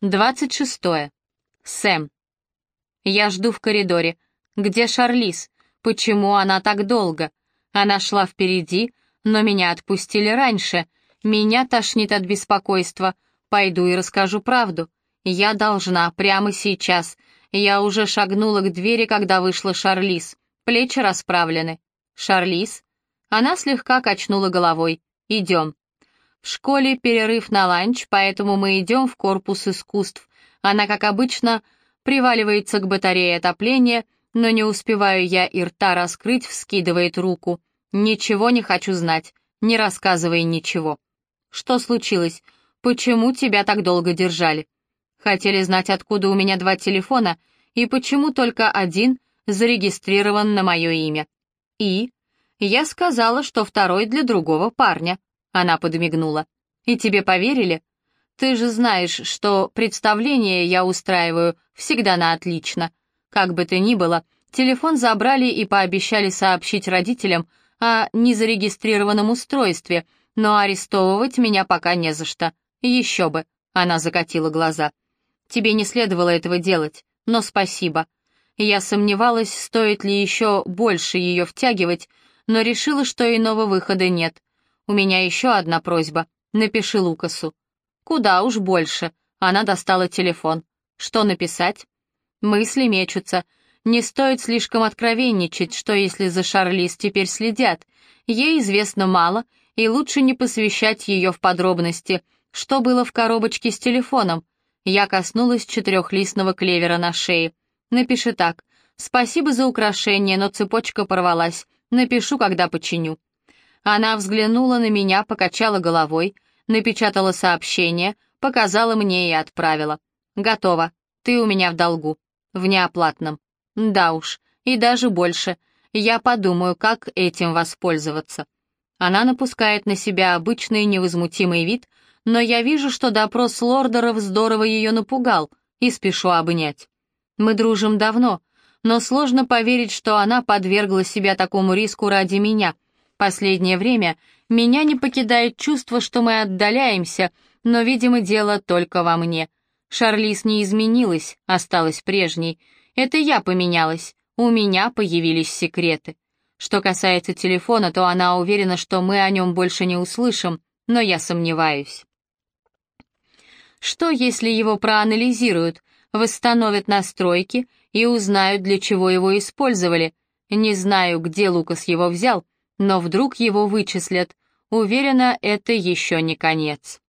26. Сэм. Я жду в коридоре. Где Шарлиз? Почему она так долго? Она шла впереди, но меня отпустили раньше. Меня тошнит от беспокойства. Пойду и расскажу правду. Я должна, прямо сейчас. Я уже шагнула к двери, когда вышла Шарлиз. Плечи расправлены. Шарлиз? Она слегка качнула головой. Идем. В школе перерыв на ланч, поэтому мы идем в корпус искусств. Она, как обычно, приваливается к батарее отопления, но не успеваю я и рта раскрыть, вскидывает руку. «Ничего не хочу знать. Не рассказывай ничего». «Что случилось? Почему тебя так долго держали?» «Хотели знать, откуда у меня два телефона, и почему только один зарегистрирован на мое имя». «И?» «Я сказала, что второй для другого парня». Она подмигнула. «И тебе поверили? Ты же знаешь, что представление я устраиваю всегда на отлично. Как бы то ни было, телефон забрали и пообещали сообщить родителям о незарегистрированном устройстве, но арестовывать меня пока не за что. Еще бы». Она закатила глаза. «Тебе не следовало этого делать, но спасибо». Я сомневалась, стоит ли еще больше ее втягивать, но решила, что иного выхода нет. У меня еще одна просьба. Напиши Лукасу. Куда уж больше. Она достала телефон. Что написать? Мысли мечутся. Не стоит слишком откровенничать, что если за Шарлиз теперь следят. Ей известно мало, и лучше не посвящать ее в подробности. Что было в коробочке с телефоном? Я коснулась четырехлистного клевера на шее. Напиши так. Спасибо за украшение, но цепочка порвалась. Напишу, когда починю. Она взглянула на меня, покачала головой, напечатала сообщение, показала мне и отправила. «Готово. Ты у меня в долгу. В неоплатном. Да уж, и даже больше. Я подумаю, как этим воспользоваться». Она напускает на себя обычный невозмутимый вид, но я вижу, что допрос Лордеров здорово ее напугал, и спешу обнять. Мы дружим давно, но сложно поверить, что она подвергла себя такому риску ради меня — Последнее время меня не покидает чувство, что мы отдаляемся, но, видимо, дело только во мне. Шарлиз не изменилась, осталась прежней. Это я поменялась, у меня появились секреты. Что касается телефона, то она уверена, что мы о нем больше не услышим, но я сомневаюсь. Что, если его проанализируют, восстановят настройки и узнают, для чего его использовали? Не знаю, где Лукас его взял, но вдруг его вычислят. Уверена, это еще не конец.